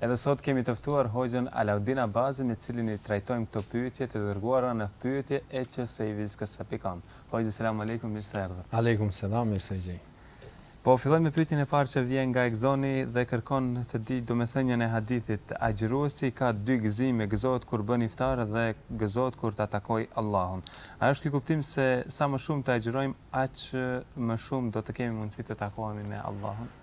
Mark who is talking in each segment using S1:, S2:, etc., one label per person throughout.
S1: Edhe sot kemi të ftuar Hoxhën Alaudin Abazi me cilin i trajtojmë këto pyetje të dërguara në pyetje e që se i vizkës e pikon. Hoxhë selam alejkum mirë se erdhët.
S2: Alejkum selam mirë se ju gjej.
S1: Po fillojmë me pyetjen e parë që vjen nga Egzoni dhe kërkon të dijë domethënien e hadithit, Agjëruesi ka dy gëzime, gëzohet kur bën iftar dhe gëzohet kur ta takojë Allahun. A është ky kuptim se sa më shumë të agjërojmë aq më shumë do të kemi mundësi të takohemi me Allahun?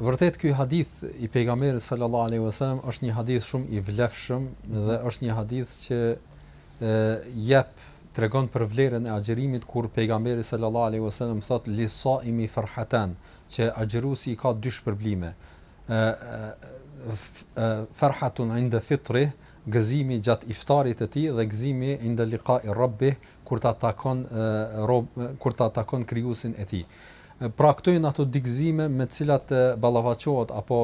S2: Vërtet ky hadith i pejgamberit sallallahu alaihi wasallam është një hadith shumë i vlefshëm dhe është një hadith që ë jep tregon për vlerën e agjërimit kur pejgamberi sallallahu alaihi wasallam thot li saimi farhatan që agjëruesi i ka dy shpërblime ë ë farhatun inda fitri gëzimi gjatë iftarit të tij dhe gëzimi inda liqa'i rabbih kur ta takon rob kur ta takon krijuesin e tij Pra këto janë ato dy gëzime me të cilat ballafaqohet apo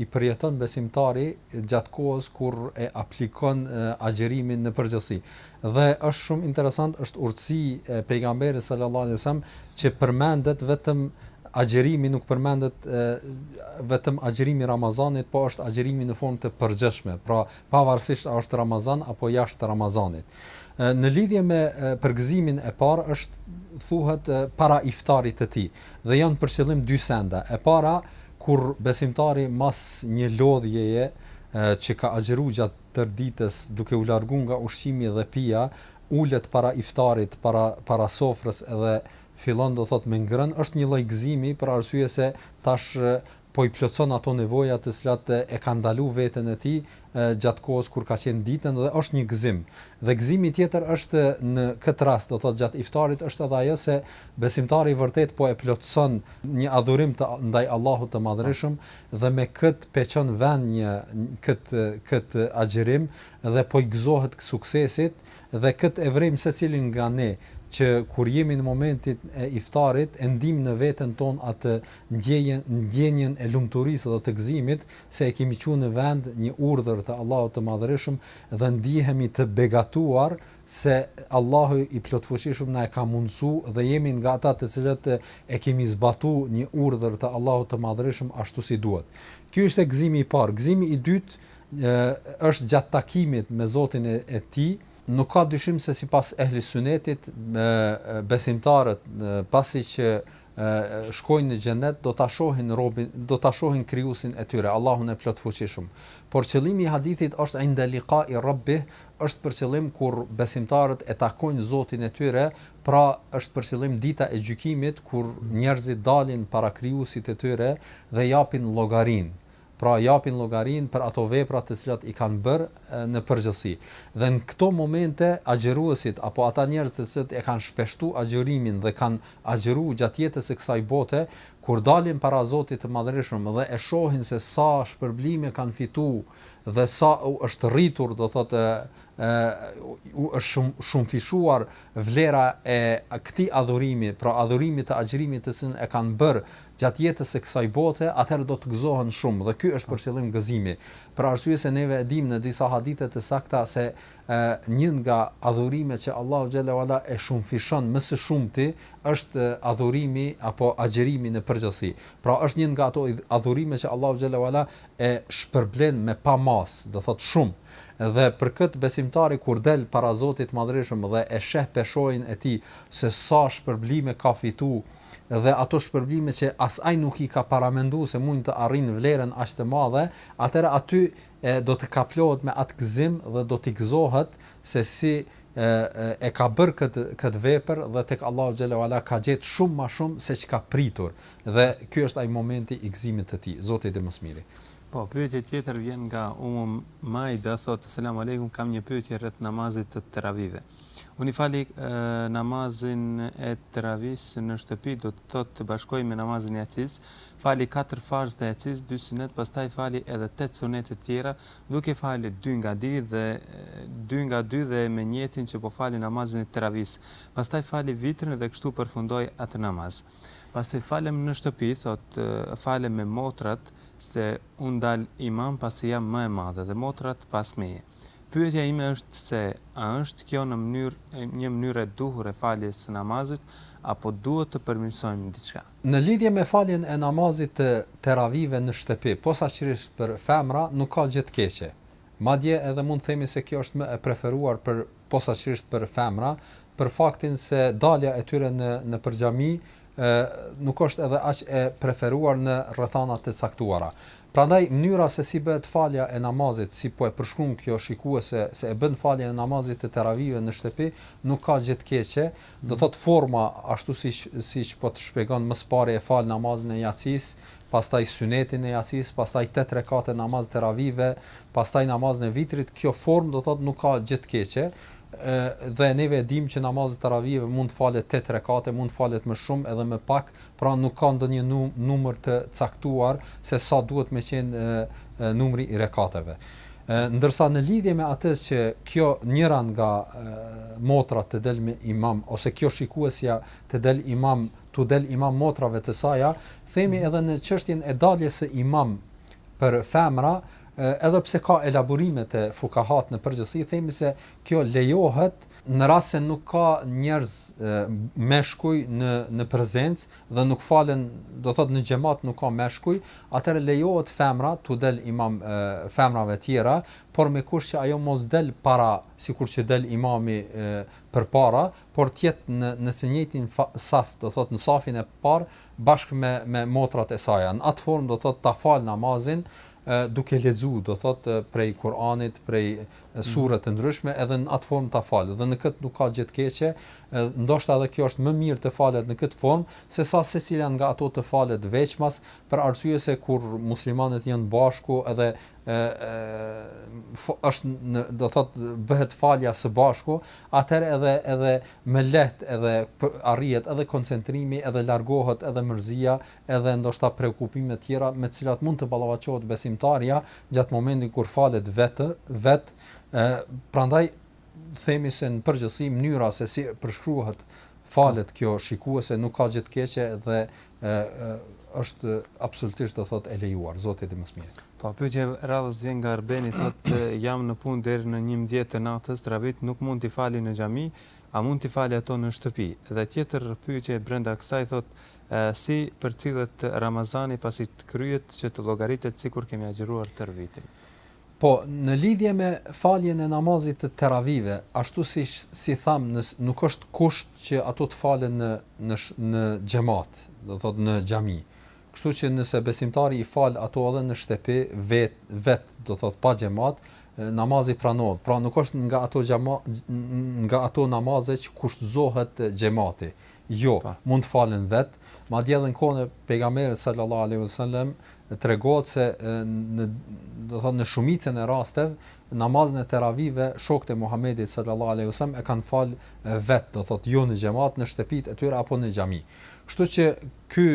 S2: i përjeton besimtari gjatë kohës kur e aplikon agjërimin në përgjithësi. Dhe është shumë interesant, është urtësi e Pejgamberit sallallahu alejhi ve sellem që përmendet vetëm agjërimi, nuk përmendet vetëm agjërimi i Ramazanit, po është agjërimi në formë të përgjithshme, pra pavarësisht a është Ramazan apo jashtë Ramazanit. Në lidhje me përgëzimin e parë është thuhet para iftarit të tij dhe janë për qëllim dy senda. E para, kur besimtari mas një lodhjeje që ka agjëruar gjatë tërë ditës duke u larguar nga ushqimi dhe pija, ulet para iftarit, para para sofrës edhe fillon do thotë me ngrënë, është një lloj gëzimi për arsye se tash po i plotëson ato nevoja të cilat e ka ndalu veten e tij gjatë kohës kur ka qenë ditën dhe është një gëzim. Dhe gëzimi tjetër është në këtë rast, do thotë gjatë iftarit është edhe ajo se besimtari i vërtetë po e plotëson një adhurim të ndaj Allahut të Madhërishëm dhe me këtë pe çon vend një këtë këtë agjërim dhe po i gëzohet suksesit dhe këtë e vrim secilin nga ne që kur jemi në momentin e iftarit e ndiejmë në veten tonë atë ndjenjën ndjenjën e lumturisë dhe të gëzimit se e kemi çu në vend një urdhër të Allahut të Madhërishëm dhe ndihemi të begatuar se Allahu i Plotfuqishëm na e ka mundësu dhe jemi nga ata të cilët e kemi zbatu një urdhër të Allahut të Madhërishëm ashtu si duhet. Ky ishte gëzimi i parë. Gëzimi i dytë është gjatë takimit me Zotin e tij, nuk ka dyshim se sipas Ehli Sunetit besimtarët pasi që shkojnë në xhenet do ta shohin Rabbin do ta shohin krijuesin e tyre Allahun e plotfuqishëm por qëllimi i hadithit është inda liqa'i rabbih është për qëllim kur besimtarët e takojnë Zotin e tyre pra është për qëllim dita e gjykimit kur njerëzit dalin para krijuesit të tyre dhe japin llogarinë pra japin llogarinë për ato vepra të cilat i kanë bërë në përgjithësi. Dhe në këto momente agjëruesit apo ata njerëz të cilët e kanë shpeshtu agjërimin dhe kanë agjëru gjatë jetës së kësaj bote, kur dalin para Zotit të Madhërishëm dhe e shohin se sa shpërblime kanë fitu dhe sa u është rritur, do thotë, u është shumëfishuar vlera e këtij adhurimi, pra adhurimit të agjërimit të cilin e kanë bërë gjatë jetës së kësaj bote, atëherë do të gëzohen shumë, dhe ky është për qëllim gëzimi, për arsye se neve e dimë në disa hadithe të sakta se një nga adhurimet që Allahu xhalla ualla e shumëfishon më së shumti është adhurimi apo agjërimi në përgjithësi. Pra është një nga ato adhurime që Allahu xhalla ualla e shpërblen me pa mas, do thotë shumë. Dhe për këtë besimtari kur del para Zotit të Madhërishëm dhe e sheh peshojën e tij se sa shpërblime ka fituar dhe ato shpërblime që as ai nuk i ka paramendu se mund të arrijnë vlerën aq të madhe, atëherë aty e do të kaplohet me atë gëzim dhe do të gëzohet se si e ka bërë këtë këtë vepër dhe tek Allahu xhalla uala ka gjetë shumë ma shumë seç ka pritur dhe ky është ai momenti i gëzimit të tij, Zoti e di më së miri.
S1: Po, pyetje tjetër vjen nga Ummu Majda, thotë, Selam Alejkum, kam një pyetje rreth namazit të teravive. Unë i fali namazin e teravisë në shtëpi, do të thotë e bashkoj me namazin e jacis, fali katër farzë të jacis, dy sunet, pastaj fali edhe tetë sunete të tjera, duke falë dy nga dy dhe dy nga dy dhe me nijetin që po fali namazin e teravisë. Pastaj fali vitrin dhe kështu përfundoj atë namaz. Pasi falem në shtëpi, thotë, falem me motrat, se unë dal imam pasi jam më e madhe dhe motrat pas meje. Pyetja ime është se a është kjo në mënyrë një mënyrë e duhur e faljes së namazit apo duhet të përmirësojmë diçka?
S2: Në lidhje me faljen e namazit të teravive në shtëpi, posaçërisht për femra, nuk ka gjë të keqe. Madje edhe mund të themi se kjo është më e preferuar për posaçërisht për femra, për faktin se dalja e tyre në nëpër xhami ë nuk është edhe aq e preferuar në rrethana të caktuara. Prandaj mënyra se si bëhet falja e namazit, si po e përshkruan kjo shikuese se e bën faljen e namazit të teravive në shtëpi, nuk ka gjë të keqe, Do thotë forma ashtu siç siç po të shpjegon më së pari e fal namazin e jacisë pastaj sunetin e jacisë pastaj tetë rekate namaz teravive pastaj namazin e vitrit kjo formë do thotë nuk ka gjë të keqe e dhe neve e dimë që namazi i teravive mund të falet tetë rekate mund të falet më shumë edhe më pak pra nuk ka ndonjë numër të caktuar se sa duhet me qenë numri i rekateve. Ndërsa në lidhje me atë që kjo njëra nga motrat të del me imam ose kjo shikuesja të del imam, tu del imam motrave të saja, themi mhm. edhe në çështjen e daljes së imam për femra, edhe pse ka elaborime te fukahatë në përgjithësi, themi se kjo lejohet në rast se nuk ka njerëz meshkuj në në prezencë, dhe nuk falen do thot në xhemat nuk ka meshkuj atëherë lejohet femra tu del imam femrave tjera por me kusht që ajo mos del para sikur që del imami përpara por të jet në në të njëjtin saf do thot në safin e par bashkë me me motrat e saja në atë formë do thot ta fal namazin duke lexu do thot prej Kuranit prej sure të ndryshme edhe në atë formë ta fal dhe në këtë nuk ka gjë të keqe, ndoshta edhe kjo është më mirë të falet në këtë formë se sa secila nga ato të falet veçmas për arsye se kur muslimanet janë bashku edhe është në do thot bëhet falja së bashku, atëherë edhe edhe më lehtë edhe arrihet edhe koncentrimi edhe largohet edhe mërzia edhe ndoshta preokupime tjera me të cilat mund të ballafaqohet besimtarja gjatë momentit kur falet vetë vet e prandaj themi se në përgjithësi mënyra se si përshkruhet falet kjo shikuese nuk ka gjë të keqe dhe e, e është absolutisht do thotë e lejuar zoti e di më së miri
S1: Po pyetja e radhës vjen nga Arbeni thotë jam në punë deri në 11 të natës teravitë nuk mund t'i fali në xhami a mund t'i fali ato në shtëpi dhe tjetër pyetje brenda kësaj thotë Si përcillet Ramazani pasi të kryhet që të llogaritet sikur kemi agjëruar tërë vitin?
S2: Po, në lidhje me faljen e namazit të Teravive, ashtu si si thamë nuk është kusht që ato të falen në në në xhemat, do të thotë në xhami. Kështu që nëse besimtari i fal ato edhe në shtepi vet vet do të thotë pa xhemat, namazi pranohet. Pra nuk është nga ato xhema nga ato namaze që kushtëzohet xhemati. Jo, mund të falen vet, madje edhe në kohën e pejgamberit sallallahu alaihi wasallam tregohet se në do thotë në shumicën e rasteve namazin e teravive shokët e Muhamedit sallallahu alaihi wasallam e kanë fal vet, do thotë jo në xhemat, në shtëpitë e tyre apo në xhami. Kështu që ky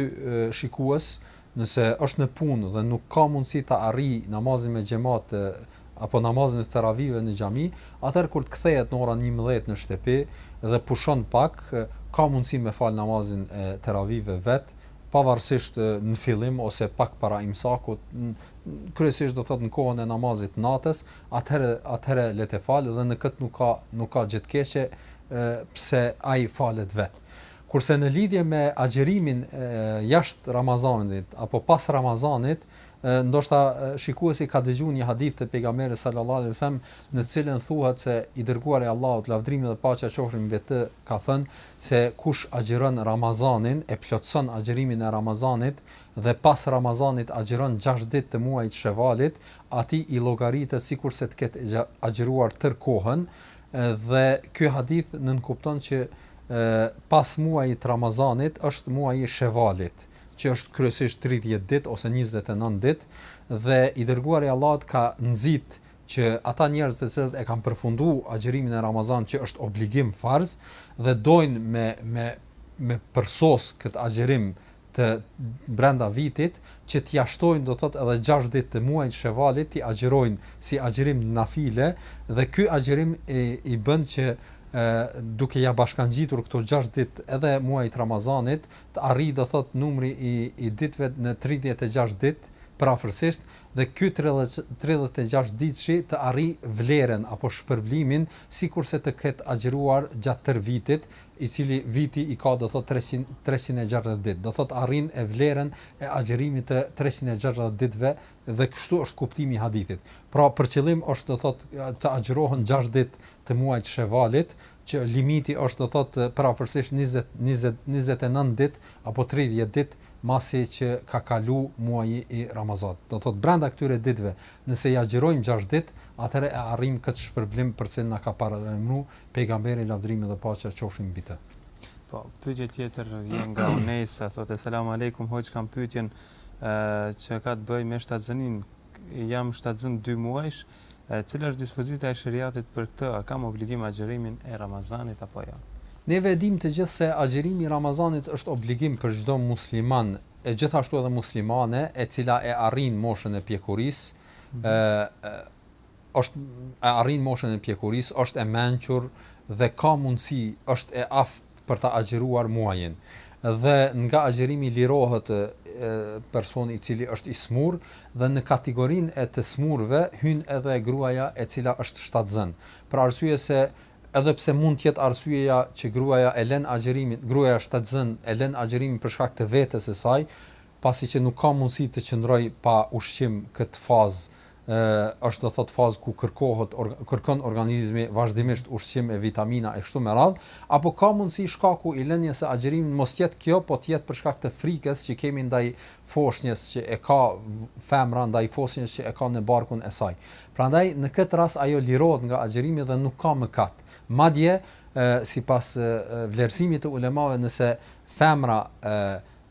S2: shikues Nëse është në punë dhe nuk ka mundësi ta arrijë namazin me xhemat apo namazin e teravive në xhami, atëherë kur të kthehet në orën njëmbëdhjetë në shtëpi dhe pushon pak, ka mundësi me falë namazin e teravive vetë, pavarësisht në fillim ose pak para imsakut, kryesisht do të thotë në kohën e namazit të natës, atëherë atëherë le të falë dhe në këtë nuk ka nuk ka gjë të keqe pse ai falet vetë. Kurse në lidhje me agjërimin jashtë Ramazanit apo pas Ramazanit, ndoshta shikuesi ka dëgjuar një hadith të Pejgamberit sallallahu alejhi ve sellem, në të cilën thuhet se i Dërguari i Allahut, lavdërimi dhe paqja qofshin mbi të, ka thënë se kush agjëron Ramazanin, e plotëson agjerimin e Ramazanit dhe pas Ramazanit agjëron gjashtë ditë të muajit Shevalit, atij i llogaritet sikurse të ketë agjëruar tërë kohën, Dhe ky hadith nënkupton që pas muajit të Ramazanit është muaji i Shevalit, që është kryesisht tridhjetë ditë ose njëzet e nëntë ditë dhe i Dërguari i Allahut ka nxitë që ata njerëz të cilët e kanë përfunduar agjërimin e Ramazanit që është obligim farz dhe dojnë me me me përsos këtë agjërim të brenda vitit që t'ia shtojnë do thot edhe gjashtë ditë të muajit shevalit t'i agjërojnë si agjërim nafile dhe ky agjërim i, i bën që e, duke ia bashkangjitur këto gjashtë ditë edhe muajit Ramazanit të arrijë do thot numri i, i ditëve në 36 ditë prafërsisht dhe ky 36 ditëshi të arrijë vlerën apo shpërblimin sikurse të ketë agjëruar gjatë tërë vitit i cili viti i ka do thotë treqind treqind e gjashtëdhjetë ditë do thotë arrin e vlerën e agjërimit të treqind e gjashtëdhjetë ditëve dhe kështu është kuptimi i hadithit pra për qëllim është do thotë të agjërohen gjashtë ditë të muajit shevalit që limiti është do thotë përafërsisht njëzet njëzet njëzet e nëntë ditë apo tridhjetë ditë masi që ka kalu muaji i ramazanit do thotë brenda këtyre ditëve nëse i agjërojmë gjashtë ditë atëherë e arrijmë këtë shpërblim për cilën na ka paralajmëru pejgamberi lavdërimi dhe paqja qofshin mbi të.
S1: Po, pyetja tjetër vjen nga Unesa, thotë selam aleikum hoxhë kam pyetjen që ka të bëjë me shtatzëninë. Jam shtatzënë 2 muajshe, cila është dispozita e sheriatit për këtë? A kam obligim agjërimin e Ramazanit apo jo?
S2: Ne e dimë të gjithë se agjërimi i Ramazanit është obligim për çdo musliman e gjithashtu edhe muslimane e cila e arrin moshën e pjekurisë, ë është e arrin moshën e pjekurisë, është e mençur dhe ka mundësi, është e aftë për ta agjëruar muajin. Dhe nga agjërimi lirohet personi i cili është i smur dhe në kategorinë e të smurve hyn edhe gruaja e cila është shtatzënë. Për arsye se edhe pse mund të jetë arsyeja që gruaja e lën agjërimin, gruaja shtatzënë e lën agjërimin për shkak të vetes së saj, pasi që nuk ka mundësi të qëndroj pa ushqim këtë fazë është do thot fazë ku kërkohet kërkon organizmi vazhdimisht ushqim e vitamina e kështu me radh, apo ka mundësi shkaku i lënies së agjërimit mos jetë kjo, po të jetë për shkak të frikës që kemi ndaj foshnjës që e ka femra ndaj foshnjës që e ka në barkun e saj. Prandaj që në këtë rast ajo lirohet nga agjërimi dhe nuk ka mëkat. Madje sipas vlerësimit të ulemave nëse femra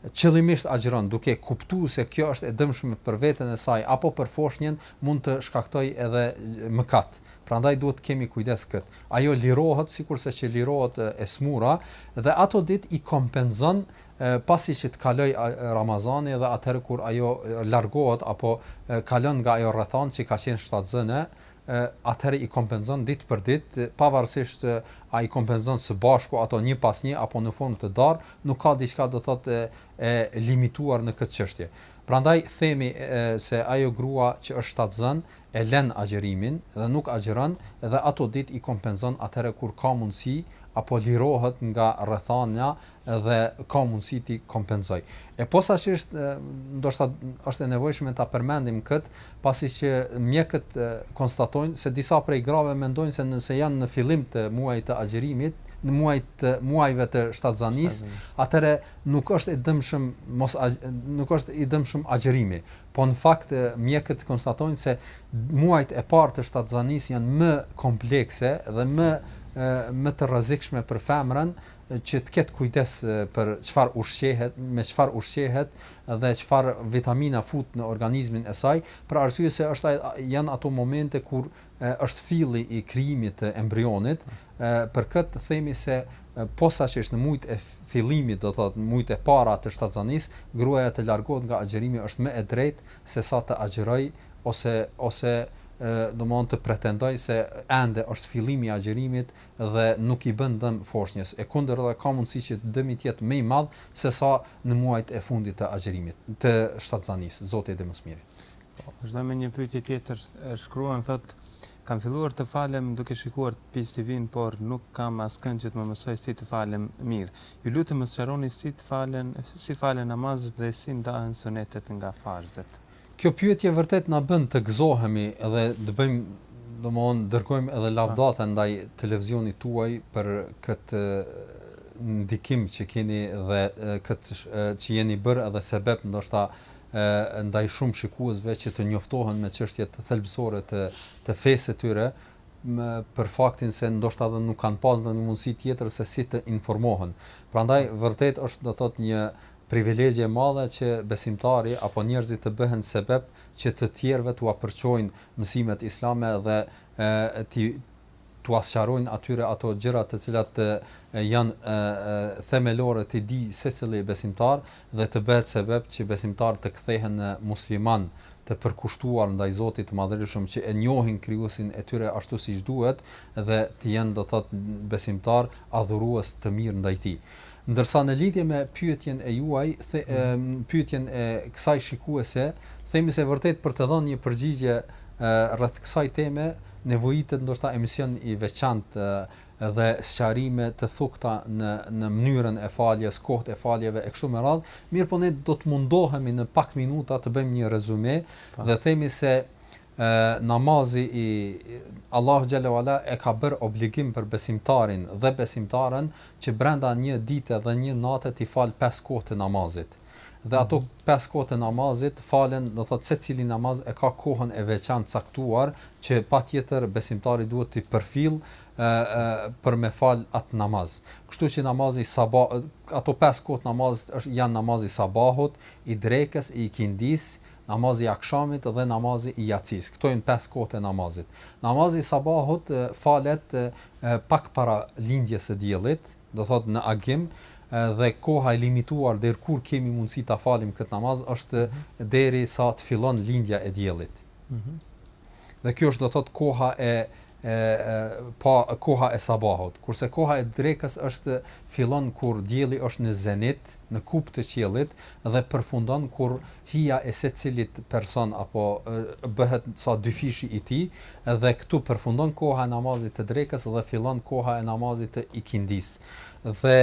S2: qëllimisht agjëron duke e kuptuar se kjo është e dëmshme për veten e saj apo për foshnjën mund të shkaktojë edhe mëkat. Prandaj duhet të kemi kujdes këtë. Ajo lirohet sikurse që lirohet e smura dhe ato ditë i kompenzon pasi që të kaloj Ramazani dhe atëherë kur ajo largohet apo kalon nga ajo rrethanë që ka qenë shtatzënë atëherë i kompenzon ditë për ditë, pavarësisht a i kompenzon së bashku ato një pas një apo në formë të ndarë, nuk ka diçka do të thotë e limituar në këtë çështje. Prandaj themi se ajo grua që është shtatzënë e lën agjërimin dhe nuk agjëron dhe ato ditë i kompenzon atëherë kur ka mundësi apo lirohet nga rrethana dhe ka mundësi t'i kompenzoj. E posaçërisht ndoshta është e nevojshme ta përmendim kët, pasi që mjekët konstatojnë se disa prej grave mendojnë se nëse janë në fillim të muajit të agjërimit, në muajit të muajve të shtatzanisë, atëherë nuk është i dëmshëm mos nuk është i dëmshëm agjërimi. Po në fakt mjekët konstatojnë se muajit e parë të shtatzanisë janë më komplekse dhe më më të rrezikshme për femrën, që të ketë kujdes për çfarë ushqehet, me çfarë ushqehet dhe çfarë vitamina fut në organizmin e saj, për arsye se është janë ato momente kur është filli i krijimit të embrionit, për këtë themi se posaçërisht në mujt e fillimit, do thot në mujt e para të shtatzanisë, gruaja të largohet nga agjërimi është më e drejtë sesa të agjëroj ose ose domthon të pretendoj se ende është fillimi i agjërimit dhe nuk i bën dëm foshnjës, e kundërt dhe ka mundësi që dëmi të jetë më i madh sesa në muajt e fundit të agjërimit, të shtatzanisë, Zoti e di më së miri.
S1: Po, vazhdojmë me një pyetje tjetër, shkruan thotë, kam filluar të falem duke shikuar Peace TV-n, por nuk kam askënd që të më mësojë si të falem mirë. Ju lutem më sqaroni si të falen, si falen namazet dhe si ndahen sunetet nga farzet.
S2: Kjo pyetje vërtet na bën të gëzohemi dhe të bëjmë domthon dërgojmë edhe lavdata ndaj televizionit tuaj për këtë ndikim që keni dhe këtë që jeni bërë edhe sebep ndoshta ndaj shumë shikuesve që të njoftohen me çështje të thelbësore të të fesë së tyre me për faktin se ndoshta edhe nuk kanë pas ndonjë mundësi tjetër se si të informohen. Prandaj vërtet është do thotë një Privilegj i madh që besimtari apo njerëzit të bëhen sebeb që të tjerëve t'ua përçojnë mësimet islame dhe t'i t'ua sqarojnë atyre ato gjëra të cilat janë themelore t'i dijë secili besimtar dhe të bëhet sebeb që besimtarët të kthehen në muslimanë të përkushtuar ndaj Zotit të Madhërishëm që e njohin Krijuesin e tyre ashtu siç duhet dhe të jenë do thotë besimtarë adhurues të mirë ndaj Tij. Ndërsa në lidhje me pyetjen e juaj, pyetjen e kësaj shikuese, themi se vërtet për të dhënë një përgjigje rreth kësaj teme nevojitet ndoshta emision i veçantë dhe sqarime të thukta në në mënyrën e faljes, kohët e faljeve e kështu me radhë, mirëpo ne do të mundohemi në pak minuta të bëjmë një rezume dhe themi se E, namazi i, Allahu Teala e ka bërë obligim për besimtarin dhe besimtaren që brenda një dite dhe një nate t'i falë pesë kohë të namazit. Dhe ato mhm. pesë kohë të namazit falen, do thotë secili namaz e ka kohën e veçantë caktuar që patjetër besimtari duhet ta përfill për me fal atë namaz. Kështu që namazi i sabah ato pesë kohë namazit është janë namazi i sabahut, i drekës, i ikindis, Namazi i Akshamit dhe Namazi i Jacisë. Këto janë pesë kohët e namazit. Namazi i Sabahut falet pak para lindjes së diellit, do thotë në agim, dhe koha e limituar deri kur kemi mundësi ta falim këtë namaz është derisa të fillon lindja e diellit. Dhe kjo është do thotë koha e e pa koha e sabahut, kurse koha e drekës është fillon kur dielli është në zenit, në kupë të qiellit dhe përfundon kur hija e secilit person apo bëhet sa dyfishi i tij dhe këtu përfundon koha e namazit të drekës dhe fillon koha e namazit të ikindisë. Dhe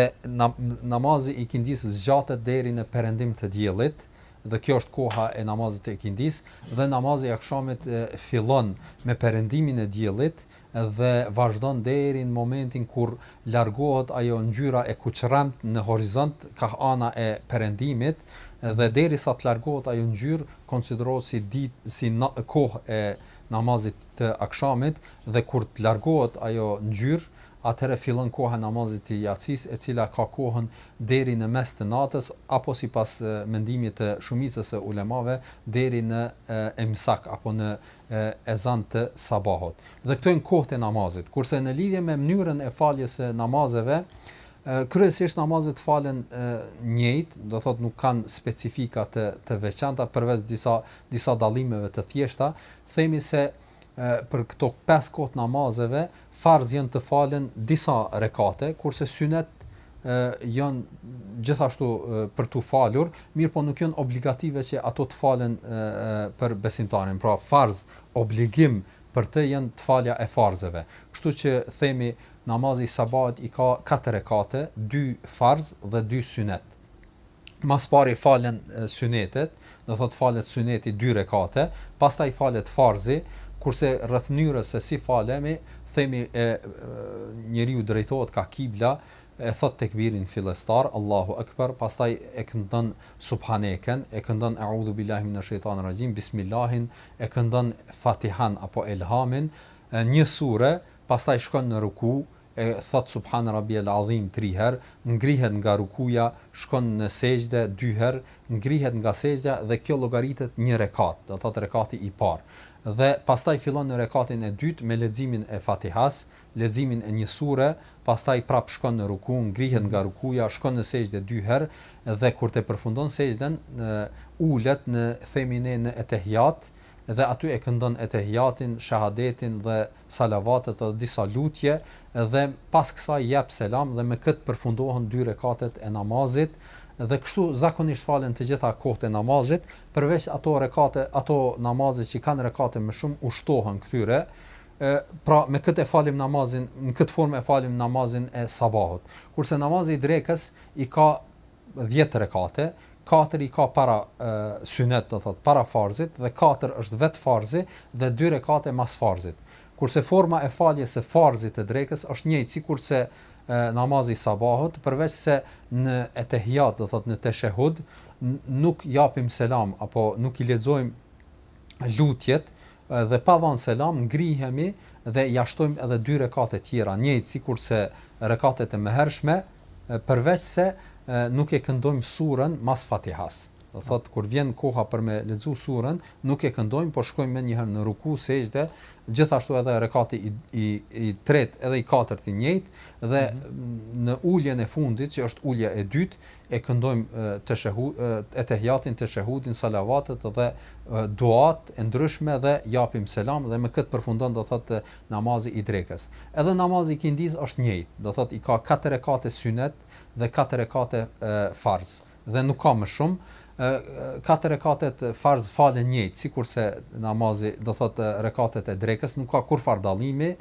S2: namazi i ikindisë zgjatet deri në perëndim të diellit dhe kjo është koha e namazit të ikindisë dhe namazi i akshamit fillon me perëndimin e diellit dhe vazhdon deri në momentin kur largohet ajo ngjyra e kuqërremtë në horizont kah ana e perëndimit dhe derisa të largohet ajo ngjyrë konsiderohet si ditë si kohë e namazit të akshamit dhe kur të largohet ajo ngjyrë atëherë fillon koha e namazit të jacisë e cila ka kohën deri në mes të natës apo sipas mendimit të shumicës së ulemave deri në imsak apo në ezan të sabahut. Dhe këto janë kohët e namazit. Kurse në lidhje me mënyrën e faljes së namazeve, kryesisht namazet falen njëjtë, do thotë nuk kanë specifika të të veçanta përveç disa disa dallimeve të thjeshta, themi se për këto pesë kohë të namazeve, farz janë të falen disa rekate, kurse synet janë gjithashtu për t'u falur, mirëpo nuk janë obligative që ato të falen për besimtarin, pra farz, obligim për të janë falja e farzeve. Kështu që themi namazi i sabahut i ka katër rekate, dy farz dhe dy synet. më së pari falen synetet, do thotë falet syneti dy rekate, pastaj falet farzi, kurse rreth mënyrës se si falemi, themi e, njeriu drejtohet ka kibla, e thotë tekbirin fillestar, Allahu Ekber, pastaj e këndon subhaneken, e këndon e'udhu billahi mine shejtani rraxhim, bismillahin, e këndon fatihan apo elhamin, një sure, pastaj shkon në ruku, e thotë Subhan Rabbiyal Azim tri herë, ngrihet nga rukuja, shkon në sexhde dy herë, ngrihet nga sexhda dhe kjo llogaritet një rekat, do të thotë rekati i parë. Dhe pastaj fillon në rekatin e dytë me leximin e Fatihas, leximin e një sure, pastaj prapë shkon në ruku, ngrihet nga rukuja, shkon në sexhde dy herë dhe kur të përfundon sexhden, ulet në themi ne në etehijat dhe aty e këndon etehijatin, shehadetin dhe salavatet dhe disa lutje dhe pas kësaj jep selam dhe me këtë përfundohen dy rekatet e namazit dhe kështu zakonisht falen të gjitha kohët e namazit, përveç ato rekate, ato namaze që i kanë rekate më shumë u shtohen këtyre, e, pra me këtë e falim namazin, në këtë formë e falim namazin e sabahut. Kurse namazi i drekës i ka dhjetë rekate, katër i ka para synet, do thotë para farzit dhe katër është vetë farzi dhe dy rekate mas farzit. Kurse forma e faljes së farzit të drekës është njëjtë sikurse namazi i sabahut, përveçse në etehijat, do thotë në teshehud, nuk japim selam apo nuk i lexojmë lutjet, Dhe pa dhanë selam, ngrihemi dhe ia shtojmë edhe dy rekate tjera, njëjtë sikurse rekatet e mëhershme, përveçse nuk e këndojmë suren mas Fatihas. Do thotë, kur vjen koha për me lexu suren, nuk e këndojmë, po shkojmë menjëherë në ruku, sexhde, gjithashtu edhe rekati i i i tretë edhe i katërt i njëjtë dhe në uljen e fundit, që është ulja e dytë, e këndojmë teshehudin, etehijatin, teshehudin, salavatet dhe duat e ndryshme dhe japim selam dhe me këtë përfundon do thotë namazi i drekës. Edhe namazi i ikindisë është njëjtë, do thotë i ka katër rekate synet dhe katër rekate farz dhe nuk ka më shumë, katër rekatet farz falen njëjtë sikurse namazi do thotë rekatet e drekës, nuk ka kurrfarë dallimi.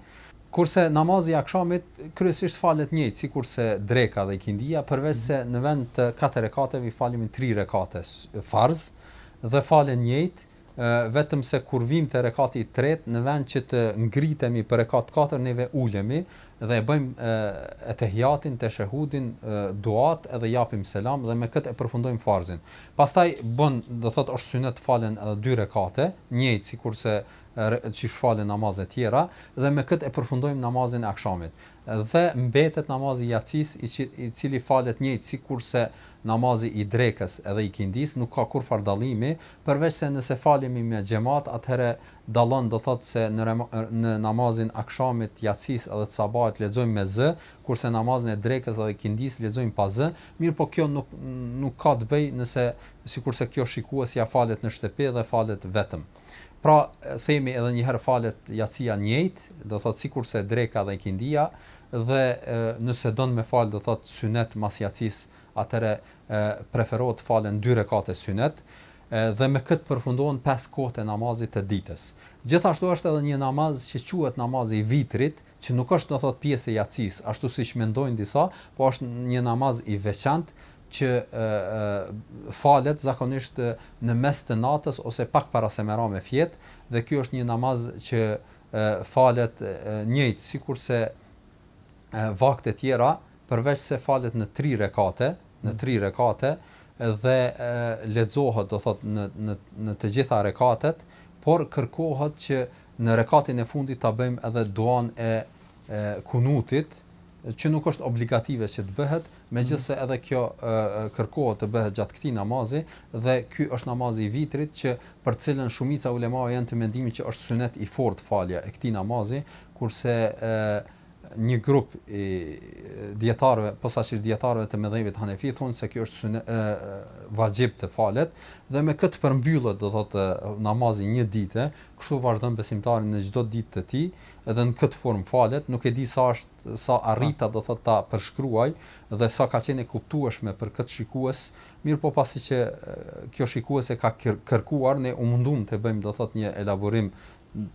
S2: Kurse namazi i akshamit kryesisht falet njëjtë sikurse dreka dhe ikindia, përveçse në vend të katër rekateve i falemi tri rekate farz dhe falen njëjtë, vetëm se kur vijmë te rekati i tretë, në vend që të ngritemi për rekat katër neve ulemi dhe e bëjmë etehijatin, teshehudin, duatë edhe japim selam dhe me këtë e përfundojmë farzin. Pastaj bën, do thotë është synet të falen edhe dy rekate, njëjtë sikurse qysh falen namazet tjera dhe me këtë e përfundojmë namazin e akshamit dhe mbetet namazi i jacisë i cili falet njëjtë sikurse namazi i drekës edhe ikindisë nuk ka kurrfarë dallimi përveçse nëse falemi me xhemat atëherë dallon do thotë se në në namazin akshamit jacisë edhe të sabahit lexojmë me zë kurse namazin e drekës edhe ikindisë lexojmë pa zë mirëpo kjo nuk nuk ka të bëjë nëse sikurse kjo shikuesja falet në shtëpi dhe falet vetëm. Pra, themi edhe një herë falet jacia njëjtë, do thotë sikurse dreka dhe ikindia dhe nëse don me fal do thotë synet mas jacisë, atëherë preferohet të falen dy rekate synet dhe me këtë përfundon pesë kohët e namazit të ditës. Gjithashtu është edhe një namaz që quhet namazi i vitrit, që nuk është do thotë pjesë e jacisë, ashtu siç mendojnë disa, po është një namaz i veçantë që falet zakonisht në mes të natës ose pak para se me ra me fjet dhe ky është një namaz që falet njëjtë sikurse vaktet e tjera përveçse falet në 3 rekate, në 3 rekate dhe lexohet do thotë në në në të gjitha rekatet, por kërkohet që në rekatin e fundit ta bëjmë edhe duan e kunutit, që nuk është obligative që të bëhet, megjithëse edhe kjo kërkohet të bëhet gjatë këtij namazi dhe ky është namazi i vitrit që për të cilën shumica e ulemave janë të mendimit që është sunet i fortë falja e këtij namazi, kurse një grup i dijetarëve, posaçërisht dijetarëve të medhhebit Hanefi thonë se kjo është sunet e vajxhib të falet dhe me këtë përmbyllet do thotë namazi i një dite, Kështu vazhdon besimtari në çdo ditë të tij, dhe në këtë formë falet, nuk e di sa është, sa arrita do thotë ta përshkruaj dhe sa ka qenë e kuptueshme për këtë shikues, mirëpo pasi që kjo shikuese ka kërkuar, ne u munduam ta bëjmë do thotë një elaborim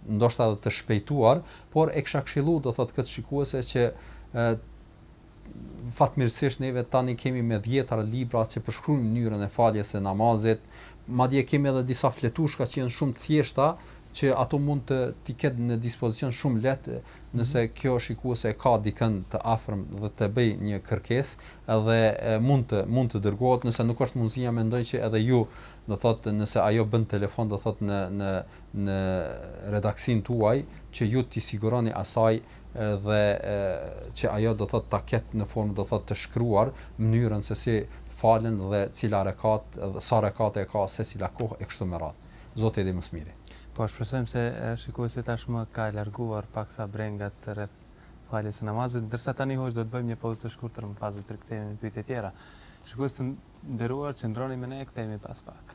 S2: ndoshta edhe të shpejtuar, por e kisha këshillu do thotë këtë shikuese që fatmirësisht neve tani kemi me dhjetëra libra që përshkruajnë mënyrën e faljes së namazit, madje kemi edhe disa fletushka që janë shumë të thjeshta që ato mund t'i ketë në dispozicion shumë lehtë nëse mhm. kjo shikuese e ka dikën të afërm dhe të bëjë një kërkesë edhe mund të mund të dërgohet nëse nuk është mundësia mendoj që edhe ju do thotë nëse ajo bën telefon do thotë në në në redaksinë tuaj që ju t'i siguroni asaj dhe që ajo do thot ta ket në formë do thot të shkruar mënyrën se si falen dhe cila rekat dhe sa rekate e ka secila kohë e kështu me radhë. Zoti i di më së miri.
S1: Po shpresojmë se shikuesi tashmë ka larguar paksa brengat rreth faljes së namazit, ndërsa tani hoxh do të bëjmë një pauzë të shkurtër më pas do të rikthehemi me pyetjet tjera. Shikues të nderuar, qëndroni me ne, kthehemi pas pak.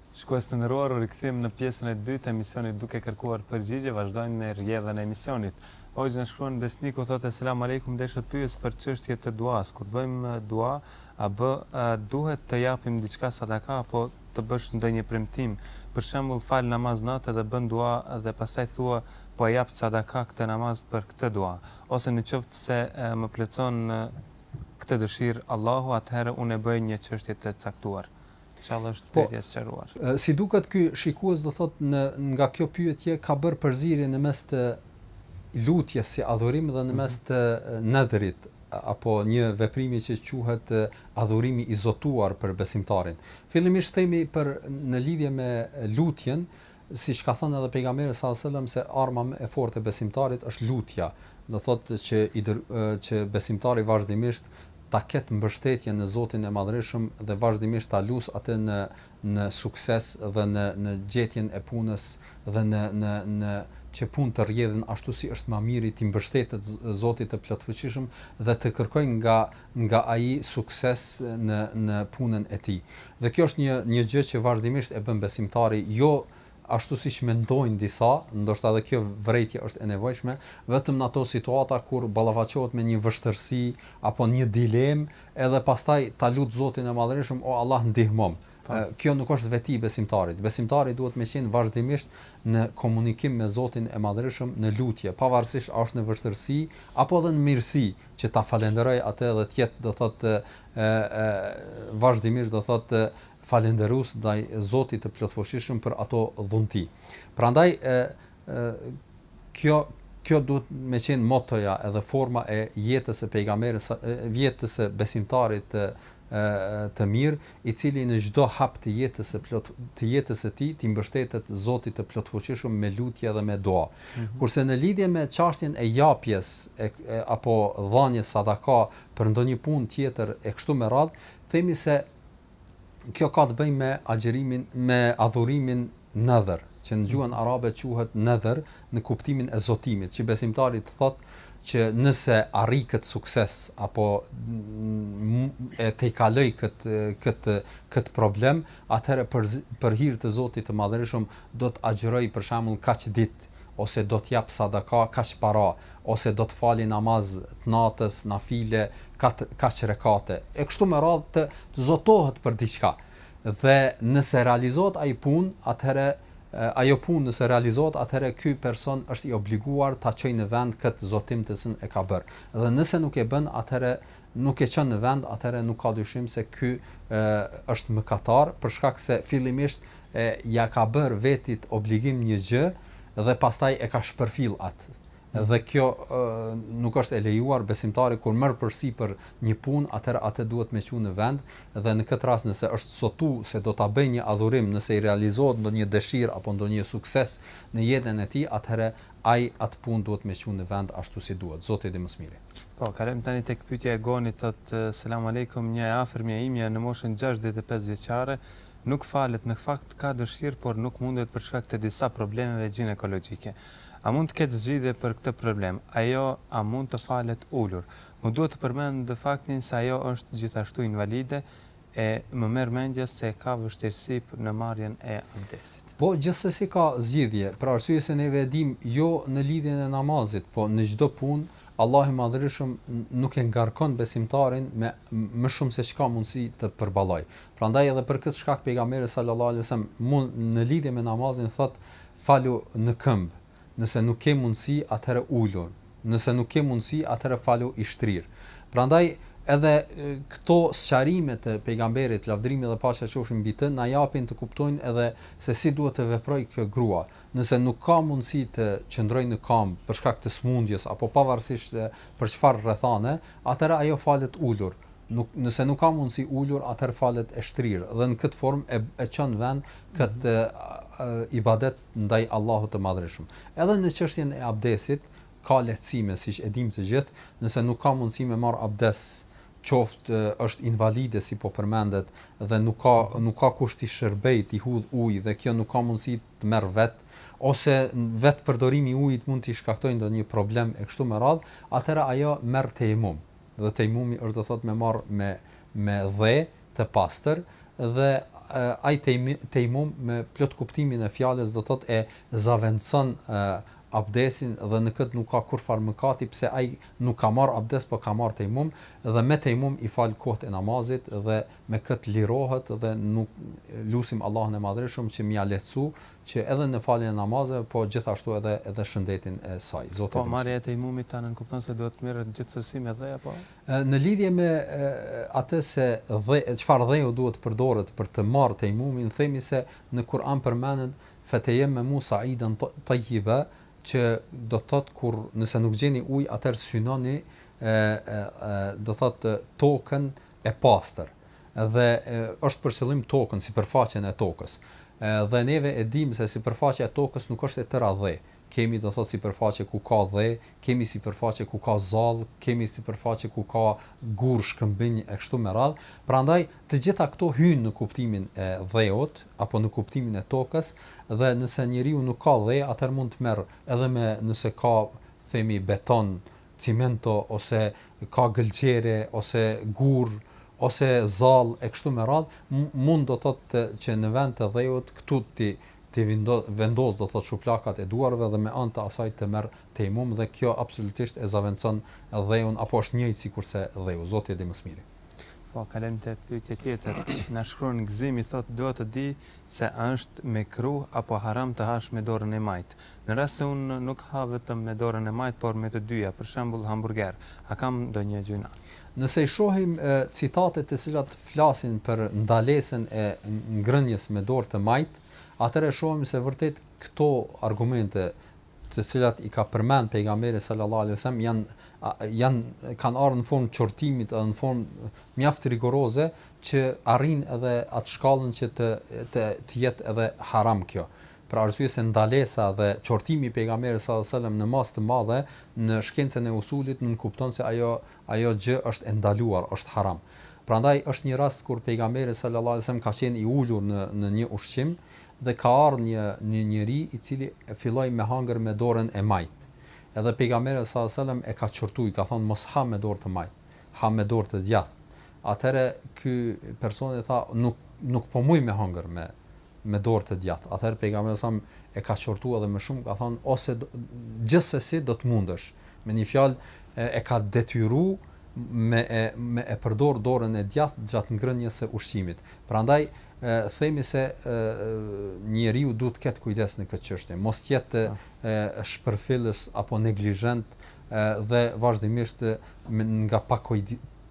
S1: Shikues të nderuar, u rikthyem në pjesën e dytë të emisionit Duke Kërkuar Përgjigje, vazhdojmë me rrjedhën e emisionit. Hoxhë na shkruan Besniku thotë Selam Alejkum desha të pyes për çështje të duasë, kur bëjmë dua a bë a duhet të japim diçka sadaka apo të bësh ndonjë premtim, për shembull fal namaz natë dhe bën dua dhe pastaj thua po e jap sadaka këtë namaz për këtë dua, ose në qoftë se më plotëson këtë dëshirë Allahu atëherë unë e bëj një çështje të caktuar. Inshallah është po, pyetje e sqaruar.
S2: Si duket ky shikues do thot në nga kjo pyetje ka bër përzierje në mes të lutjes si adhurim dhe në mes mhm. të nedhrit apo një veprimi që quhet adhurimi i zotuar për besimtarin. Fillimisht themi për në lidhje me lutjen, Siç ka thënë edhe Pejgamberi sallallahu alejhi ve sellem se arma më e fortë e besimtarit është lutja, do thotë që i dër, që besimtari vazhdimisht ta ketë mbështetjen në Zotin e Madhërishëm dhe vazhdimisht ta lusë atë në në sukses dhe në në gjetjen e punës dhe në në në që punët të rrjedhin ashtu si është ma mirë t'i mbështetet Zotit të Plotfuqishëm dhe të kërkojë nga nga ai sukses në në punën e tij. Dhe kjo është një një gjë që vazhdimisht e bën besimtari jo ashtu siç mendojnë disa, ndoshta edhe kjo vërejtje është e nevojshme, vetëm në ato situata kur ballafaqohet me një vështërsi apo një dilemë, edhe pastaj ta lut Zotin e Madhërishëm, o Allah ndihmom. Kjo nuk është veti i besimtarit. Besimtari duhet me qenë vazhdimisht në komunikim me Zotin e Madhërishëm në lutje, pavarësisht a është në vështërsi apo edhe në mirësi, që ta falenderojë Atë dhe të jetë, do thotë, vazhdimisht, do thotë, falenderues ndaj Zotit të Plotfuqishëm për ato dhunti. Prandaj, kjo kjo duhet me qenë motoja edhe forma e jetës së pejgamberit sa jetës së besimtarit të të mirë, i cili në çdo hap të jetës së plot të jetës së tij t'i mbështetet Zotit të plotfuqishëm me lutje dhe me dua. Mm -hmm. Kurse në lidhje me çështjen e japjes e, e apo dhënies sadaka për ndonjë punë tjetër e kështu me radh, themi se kjo ka të bëjë me agjerimin, me adhurimin nëdhër, që në gjuhën arabe quhet nëdhër në kuptimin e zotimit, që besimtari të thotë që nëse arrij këtë sukses apo e tejkaloj këtë këtë këtë problem, atëherë për për hir të Zotit të Madhërishëm do të agjëroj për shembull kaq ditë ose do të jap sadaka kaq para, ose do të fali namaz të natës, nafile, kaq rekate, e kështu me radhë të zotohet për diçka. Dhe nëse realizohet ai punë, atëherë ajo punë nëse realizohet, atëherë ky person është i obliguar ta çojë në vend këtë zotim të cilin e ka bërë. Dhe nëse nuk e bën, atëherë nuk e çon në vend atëherë nuk ka dyshim se ky është mëkatar për shkak se fillimisht ja ka bërë vetit obligim një gjë dhe pastaj e ka shpërfill atë dhe kjo nuk është e lejuar besimtari kur merr përsipër një punë atëherë atë duhet me çu në vend dhe në këtë rast nëse është zotu se do ta bëjë një adhurim nëse i realizohet ndonjë dëshirë apo ndonjë sukses në jetën e tij atëherë ai atë punë duhet me çu në vend ashtu si duhet zoti e di më së miri
S1: Po, kalojmë tani tek pyetja e Gonit, thotë, Selam alejkum, një e afërme e imja në moshën gjashtëdhjetë e pesë vjeçare nuk falet, në fakt ka dëshirë, por nuk mundet për shkak të disa problemeve gjinekologjike. A mund të ketë zgjidhje për këtë problem? Ajo a mund të falet ulur? Më duhet të përmend faktin se ajo është gjithashtu invalide E më merr mendja se ka vështirësi në marrjen e abdesit.
S2: Po gjithsesi ka zgjidhje, për arsye se neve e dimë jo në lidhjen e namazit, po në çdo punë, Allahu i Madhërishëm nuk e ngarkon besimtarin me më shumë se ç'ka mundësi të përballojë. Prandaj edhe për këtë shkak pejgamberi sallallahu alejhi ve sellem mu në lidhje me namazin thotë, falu në këmbë. Nëse nuk ke mundësi, atëherë ulur. Nëse nuk ke mundësi, atëherë falu i shtrirë. Prandaj, edhe këto sqarime të Pejgamberit, lavdërimi dhe paqja qofshin mbi të, na japin të kuptojnë edhe se si duhet të veprojë kjo grua. Nëse nuk ka mundësi të qëndrojë në kamb për shkak të sëmundjes apo pavarësisht për çfarë rrethane, atëherë ajo falet ulur. Nuk, nëse nuk ka mundësi ulur, atëherë falet e shtrirë dhe në këtë formë e e çon vend këtë ibadet ndaj Allahut të Madhërishëm. Edhe në çështjen e abdesit ka lehtësime, siç e dimë të gjithë, nëse nuk ka mundësi me marr abdes, qoftë është invalide si po përmendet dhe nuk ka nuk ka kush t'i shërbejë, t'i hudhë ujë dhe kjo nuk ka mundësi të merr vet, ose vetë përdorimi i ujit mund t'i shkaktojë ndonjë problem e kështu me radhë, atëherë ajo merr tejmum. Dhe tejmumi është do thotë me marr me me dhe të pastër dhe ai tejmum me plot kuptimin e fjalës do thotë e zavendëson abdesin dhe në këtë nuk ka kurrfarë mëkati pse ajo nuk ka marrë abdes por ka marrë tejmum dhe me tejmum i fal kohët e namazit dhe me këtë lirohet dhe ne e lusim Allahun e Madhërishëm që me ia lehtësu që edhe në faljen e namazeve po gjithashtu edhe edhe shëndetin e saj.
S1: Zoti e di. Po marrja e tejmumit a nënkupton se duhet të merret gjithsesi me dhe apo?
S2: Në lidhje me atë se çfarë dheu duhet të përdoret për të marrë tejemumin, themi se në Kur'an përmendet fetejemmemu sa'idan tayyiba, që do të thotë kur nëse nuk gjeni ujë, atëherë synoni do të thotë tokën e pastër. Dhe është për qëllim tokën, sipërfaqen e tokës. Dhe neve e dimë se sipërfaqja e tokës nuk është e tëra dhe. Kemi do thotë sipërfaqe ku ka dhe, kemi sipërfaqe ku ka zall, kemi sipërfaqe ku ka gurë, shkëmbinj e kështu me radhë. Prandaj të gjitha këto hyjnë në kuptimin e dheut apo në kuptimin e tokës dhe nëse njeriu nuk ka dhe atëherë mund të merr edhe me nëse ka themi beton, cimento ose ka gëlqere ose gurë ose zall e kështu me radhë, mund do thotë që në vend të dheut këtu t'i T'i vendos do thotë shuplakat e duarve dhe me anë të asaj të merr tejemum dhe kjo absolutisht e zavendson dheun apo është njëjtë sikurse dheu? Zoti e di më së miri.
S1: Po kalojmë te pyetja tjetër, na shkruan Gëzimi thotë dua të di se a është mekruh apo haram të hash me dorën e majtë? Në rast se unë nuk ha vetëm me dorën e majtë por me të dyja, për shembull hamburger, a kam ndonjë gjynah?
S2: Nëse i shohim citatet të cilat flasin për ndalesën e ngrënies me dorë të majtë, atëherë shohim se vërtet këto argumente të cilat i ka përmend pejgamberi sallallahu alejhi ve sellem janë janë kanë ardhur në formë qortimit edhe në formë mjaft rigoroze që arrin edhe atë shkallën që të të të jetë edhe haram kjo. Për arsye se ndalesa dhe qortimi i Pejgamberit sallallahu alejhi ve sellem në masë të madhe në shkencën e usulit nënkupton se ajo ajo gjë është e ndaluar, është haram. Prandaj është një rast kur Pejgamberi sallallahu alejhi ve sellem ka qenë i ulur në në një ushqim dhe ka ardhur një një njeri i cili filloi me hangër me dorën e majtë. Edhe Pejgamberi sallallahu alejhi ve sellem e ka qortu, i ka thënë mos ha me dorë të majtë, ha me dorë të djathtë. Atëherë ky personi tha nuk nuk po muj me hangër me me dorë të djathtë. Atëherë Pejgamberi sa e ka qortu edhe më shumë ka thënë ose gjithsesi do të mundesh. Me një fjalë e ka detyru me e me e përdor dorën e djathtë gjatë ngrënies së ushqimit. Prandaj themi se njeriu duhet të ketë kujdes në këtë çështje, mos të jetë shpërfillës apo neglizhent dhe vazhdimisht nga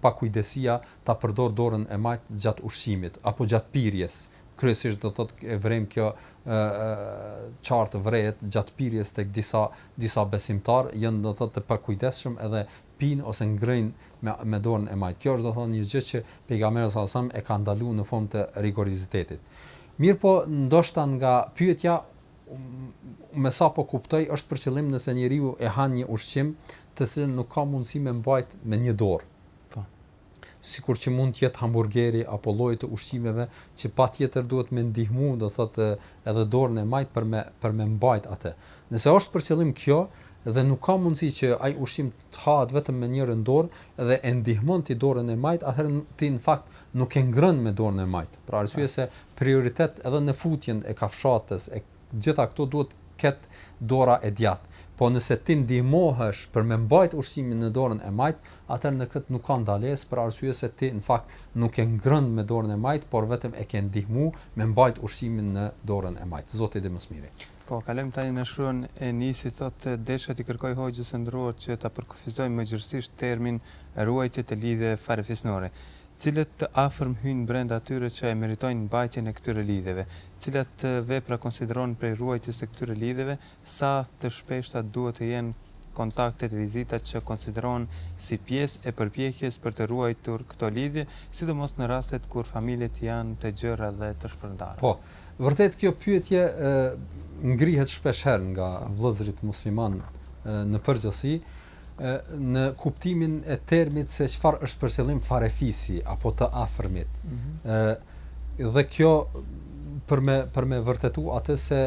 S2: pakujdesia ta përdor dorën e majtë gjatë ushqimit apo gjatë pirjes. Kryesisht do thotë e vrejm kjo qartë vrehet gjatë pirjes tek disa disa besimtarë janë do thotë të pakujdesshëm edhe pijnë ose ngrëjnë me me dorën e majtë kjo është do thotë një gjë që Pejgamberi alejhi selam e ka ndalu në formë të rigorozitetit mirëpo ndoshta nga pyetja me sa po kuptoj është për qëllim nëse njeriu e han një ushqim të cilën nuk ka mundësi me mbajt me një dorë sikur që mund të jetë hamburgeri apo lloje të ushqimeve që patjetër duhet me ndihmu do thotë edhe dorën e majtë për me për me mbajt atë. Nëse është për qëllim kjo dhe nuk ka mundësi që ai ushqim të hahet vetëm me njërën dorë dhe e ndihmon ti dorën e majtë atëherë ti në fakt nuk e ngrënë me dorën e majtë për arsye se prioritet edhe në futjen e kafshatës e gjitha këto duhet të ketë dora e djathtë, po nëse ti ndihmohesh për me mbajt ushqimin në dorën e majtë, atëherë në këtë nuk ka ndalesë për arsye se ti në fakt nuk e ngrënë me dorën e majtë, por vetëm e ke ndihmu me mbajt ushqimin në dorën e majtë. Zoti e di më së miri.
S1: Po, kalojmë tani na shkruan Enisi thotë desha t'i kërkoj Hoxhës së nderuar që ta përkufizojë më gjerësisht termin ruajtje të lidhjeve farefisnore. Cilët të afërm hyjnë brenda atyre që e meritojnë mbajtjen e këtyre lidhjeve? Cilat vepra konsiderohen prej ruajtjes së këtyre lidhjeve? Sa të shpeshta duhet të jenë kontaktet, vizitat që konsiderohen si pjesë e përpjekjes për të ruajtur këto lidhje, sidomos në rastet kur familjet janë të gjera dhe të shpërndara?
S2: Po, vërtet kjo pyetje ngrihet shpeshherë nga vëllezërit muslimanë në përgjithësi, në kuptimin e termit se çfarë është për qëllim farefisi apo të afërmit. ë mhm. dhe kjo për me për me vërtetu atë se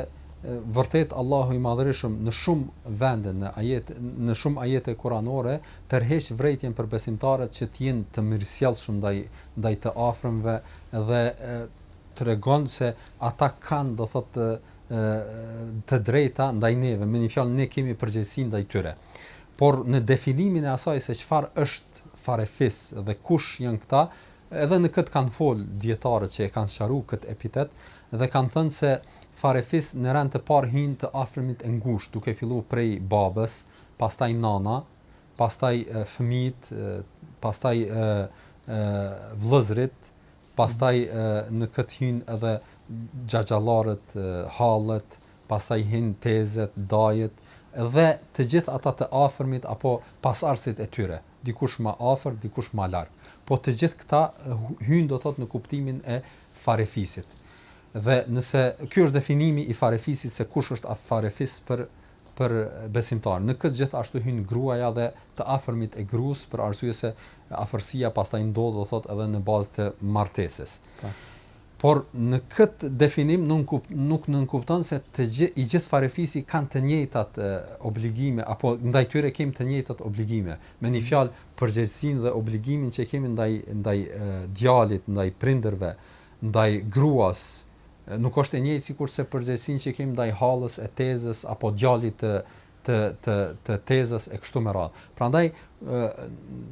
S2: vërtet Allahu i Madhërishëm në shumë vende në ajet në shumë ajete kuranore tërheq vrejtjen për besimtarët që të jenë të mirësjellshëm ndaj ndaj të afërmve dhe tregon se ata kanë do thotë të drejta ndaj neve, me një fjalë ne kemi përgjegjësi ndaj tyre. Por në definimin e asaj se çfarë është farefis dhe kush janë këta, edhe në këtë kanë fol dijetarët që e kanë sqaru këtë epitet dhe kanë thënë se farefis në rend të parë hyjnë të afërmit e ngushtë, duke fillu prej babës, pastaj nana, pastaj fëmijët, pastaj vëllezërit, Pastaj në këtë hyjnë edhe xhaxhallarët, hallat, pastaj hyjnë tezet, dajët dhe të gjithë ata të afërmit apo pasardhësit e tyre, dikush ma afër, dikush ma larg. Po të gjithë këta hyjnë do thotë në kuptimin e farefisit. Dhe nëse ky është definimi i farefisit se kush është farefis për për besimtarë. Në këtë gjithashtu hyn gruaja dhe të afërmit e gruas për arsye se afërsia pastaj ndodh do thotë edhe në bazë të martesës. Po. Por në këtë definim nuk nuk nënkupton se të gjithë, i gjithë farefisi kanë të njëjtat e, obligime apo ndaj tyre kemi të njëjtat obligime. Me një mhm. fjalë, përgjegjësinë dhe obligimin që kemi ndaj ndaj e, djalit, ndaj prindërve, ndaj gruas nuk është e njëjtë sikurse përgjegjësinë që kemi ndaj hallës e tezës apo djalit të të të të tezës e kështu me radhë. Prandaj ë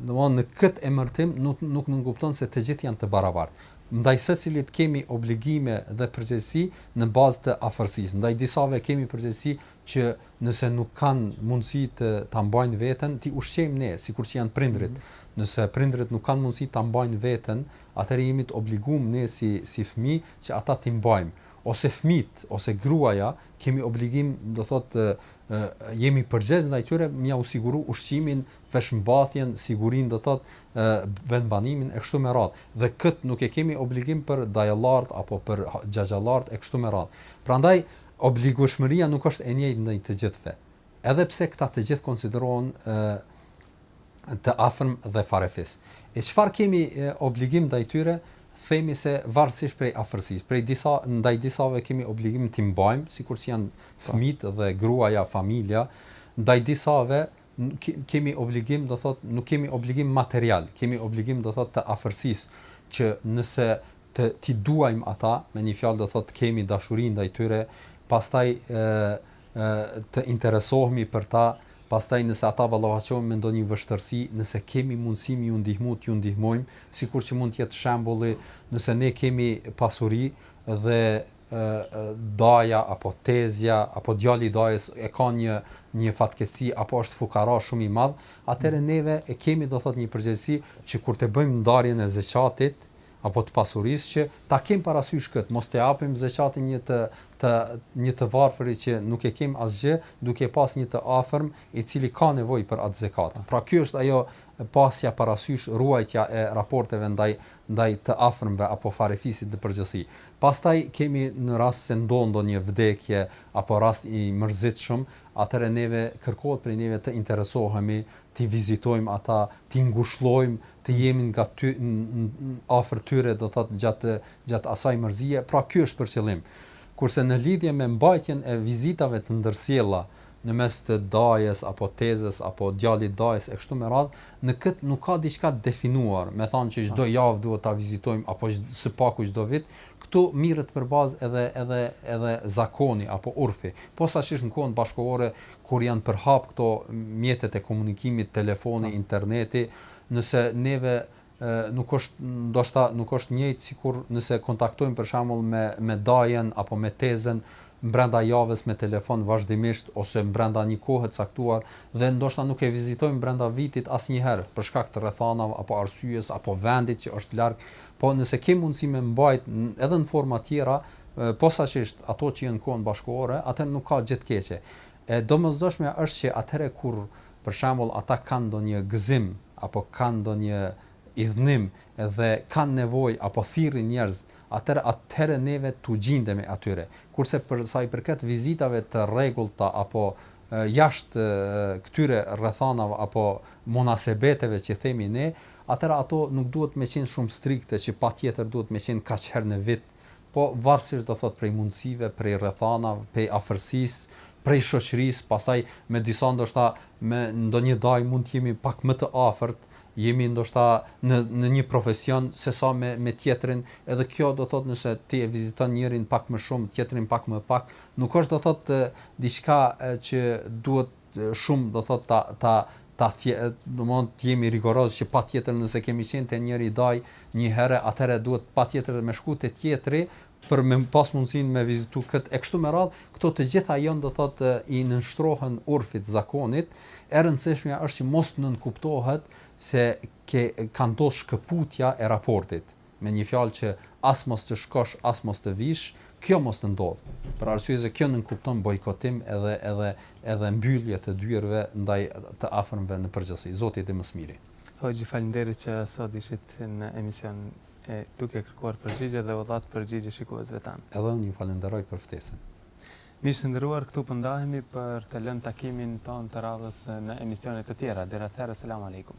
S2: domthon në këtë emërtim nuk nuk nënkupton se të gjithë janë të barabartë. Ndaj secilit kemi obligime dhe përgjegjësi në bazë të afërsisë. Ndaj disave kemi përgjegjësi që nëse nuk kanë mundësi të ta mbajnë veten, t'i ushqejmë ne, sikur që janë prindërit. Mhm. Nëse prindërit nuk kanë mundësi ta mbajnë veten, atëherë jemi të obligum ne si si fëmijë që ata t'i mbajmë, ose fëmijët, ose gruaja, kemi obligim, do thotë, jemi përgjegjës ndaj tyre me iau siguru ushqimin, veshmbathjen, sigurinë, do thotë, vendbanimin e kështu me radhë. Dhe këtë nuk e kemi obligim për dajallarët apo për xhaxhallarët e kështu me radhë. Prandaj obligueshmëria nuk është e njëjtë ndaj të gjithëve. Edhe pse këta të gjithë konsiderohen të afërm dhe farefis. E çfarë kemi obligim ndaj tyre? themi se varësisht prej afërsisë, prej disa ndaj disave kemi obligim t'i mbajmë, sikur që janë po. fëmijët dhe gruaja, familja, ndaj disave kemi obligim, do thot, nuk kemi obligim material, kemi obligim do thotë të afërsisë, që nëse të t'i duam ata, me një fjalë do thotë kemi dashuri ndaj tyre, pastaj ë të interesohemi për ta, pastaj nëse ata ballafaqohen me ndonjë vështirësi, nëse kemi mundësi me iu ndihmu, t'iu ndihmojmë, sikur që mund të jetë shembulli, nëse ne kemi pasuri dhe daja apo tezja apo djali i dajës e ka një një fatkeqësi apo është fukara shumë i madh, atëherë neve e kemi do thotë një përgjegjësi që kur të bëjmë ndarjen e zeqatit, apo të pasurisë që ta kemi parasysh këtë mos të japim zeqatin një të të një të varfri që nuk e kemi asgjë duke pas një të afërm i cili ka nevojë për atë zekat pra ky është ajo pasja parasysh ruajtja e raporteve ndaj ndaj të afërmve apo farefisit në përgjithësi pastaj kemi në rast se ndodh ndonjë vdekje apo rast i mërzitshëm atëherë neve kërkohet prej neve të interesohemi t'i vizitojmë ata, t'i ngushllojmë, të jemi ngat ty afër tyre, do thotë gjatë gjatë asaj mërzie, pra ky është për qëllim. Kurse në lidhje me mbajtjen e vizitave të ndërsjella në mes të dajes apo tezes apo djalit dajes e kështu me radhë, në këtë nuk ka diçka të definuar, me thanë që çdo javë duhet ta vizitojmë apo së paku çdo vit, këtu mirret për bazë edhe edhe edhe zakoni apo urfi, posaçërisht në kohën bashkëkohore kur janë përhapë këto mjetet e komunikimit, telefoni, interneti, nëse neve nuk është ndoshta nuk është njëjtë sikur nëse kontaktojmë për shembull me me dajën apo me tezën brenda javës me telefon vazhdimisht ose brenda një kohe të caktuar dhe ndoshta nuk e vizitojmë brenda vitit asnjëherë për shkak të rrethanave apo arsyes apo vendit që është larg Po nëse ke mundësi me mbajt edhe në forma tjera, posaçërisht ato që janë në kohën bashkëkohore, atëherë nuk ka gjë të keqe. E domosdoshme është që atëherë kur për shembull ata kanë ndonjë gëzim apo kanë ndonjë idhnim dhe kanë nevojë apo thirrin njerëz, atëherë atëherë neve t'u gjindemi atyre. Kurse për sa i përket vizitave të rregullta apo jashtë këtyre rrethanave apo munasebeteve që themi ne, atëherë ato nuk duhet me qenë shumë strikte që patjetër duhet me qenë kaq herë në vit, po varësisht do thotë prej mundësive, prej rrethanave, prej afërsisë, prej shoqërisë, pastaj me disa ndoshta me ndonjë dajë mund të jemi pak më të afërt, jemi ndoshta në në një profesion sesa me me tjetrin, edhe kjo do thotë nëse ti e viziton njërin pak më shumë, tjetrin pak më pak, nuk është do thotë diçka që duhet shumë do thotë ta ta ta thje, domthon të jemi rigoroz që patjetër nëse kemi qenë te njëri dajë një herë atëherë duhet patjetër me shku te tjetri për me pas mundësinë me vizitu këtë e kështu me radhë, këto të gjitha janë do thotë i nënshtrohen urfit, zakonit, e rëndësishmja është që mos nënkuptohet se ke ka ndodhur shkëputja e raportit. Me një fjalë që as mos të shkosh as mos të vish, kjo mos të ndodhë. Për arsye se kjo nënkupton bojkotim edhe edhe edhe mbyllje të dyerve ndaj të afërmve në përgjithësi. Zoti e di më
S1: së miri. Hoxhë faleminderit që sot ishit në emision duke kërkuar përgjigje dhe u dhatë përgjigje shikuesve tanë.
S2: Edhe unë ju falenderoj për ftesën.
S1: Miq të nderuar këtu po ndahemi për të lënë takimin tonë të radhës në emisione të tjera. Deri atëherë selam alejkum.